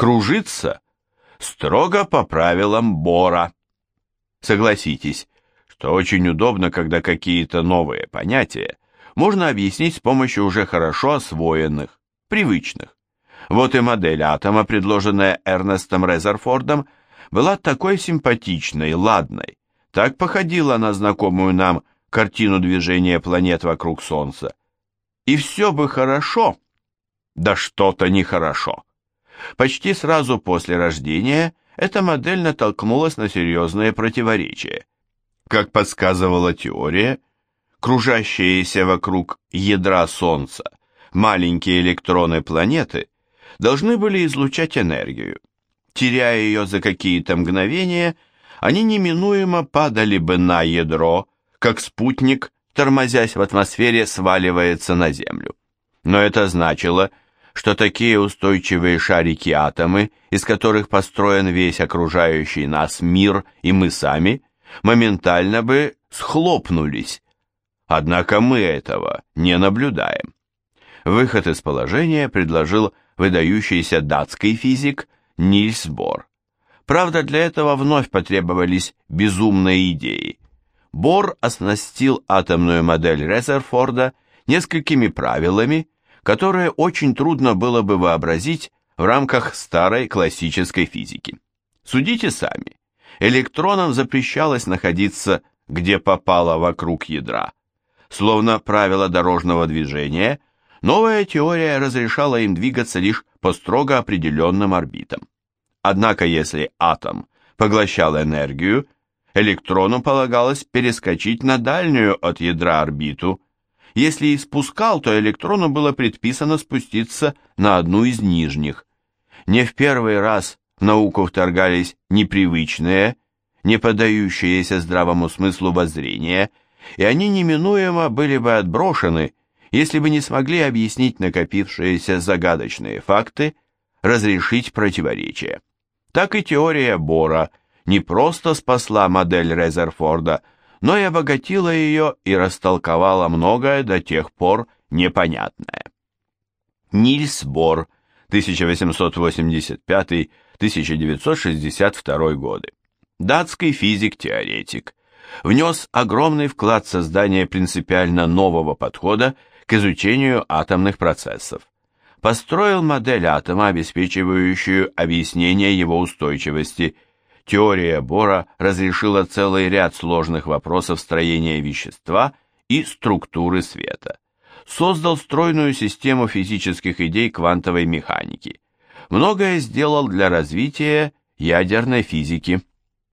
кружится строго по правилам Бора. Согласитесь, что очень удобно, когда какие-то новые понятия можно объяснить с помощью уже хорошо освоенных, привычных. Вот и модель атома, предложенная Эрнестом Резерфордом, была такой симпатичной, ладной, так походила на знакомую нам картину движения планет вокруг Солнца. И все бы хорошо, да что-то нехорошо. Почти сразу после рождения эта модель натолкнулась на серьезные противоречия. Как подсказывала теория, кружащиеся вокруг ядра Солнца маленькие электроны планеты должны были излучать энергию. Теряя ее за какие-то мгновения, они неминуемо падали бы на ядро, как спутник, тормозясь в атмосфере, сваливается на Землю. Но это значило, что такие устойчивые шарики-атомы, из которых построен весь окружающий нас мир и мы сами, моментально бы схлопнулись. Однако мы этого не наблюдаем. Выход из положения предложил выдающийся датский физик Нильс Бор. Правда, для этого вновь потребовались безумные идеи. Бор оснастил атомную модель Резерфорда несколькими правилами, которые очень трудно было бы вообразить в рамках старой классической физики. Судите сами. Электронам запрещалось находиться где попало вокруг ядра. Словно правило дорожного движения, новая теория разрешала им двигаться лишь по строго определенным орбитам. Однако если атом поглощал энергию, электрону полагалось перескочить на дальнюю от ядра орбиту, если и спускал, то электрону было предписано спуститься на одну из нижних. Не в первый раз в науку вторгались непривычные, не поддающиеся здравому смыслу воззрения, и они неминуемо были бы отброшены, если бы не смогли объяснить накопившиеся загадочные факты, разрешить противоречия. Так и теория Бора не просто спасла модель Резерфорда, но и обогатила ее и растолковала многое до тех пор непонятное. Нильс Бор, 1885-1962 годы. Датский физик-теоретик. Внес огромный вклад в создание принципиально нового подхода к изучению атомных процессов. Построил модель атома, обеспечивающую объяснение его устойчивости – Теория Бора разрешила целый ряд сложных вопросов строения вещества и структуры света. Создал стройную систему физических идей квантовой механики. Многое сделал для развития ядерной физики.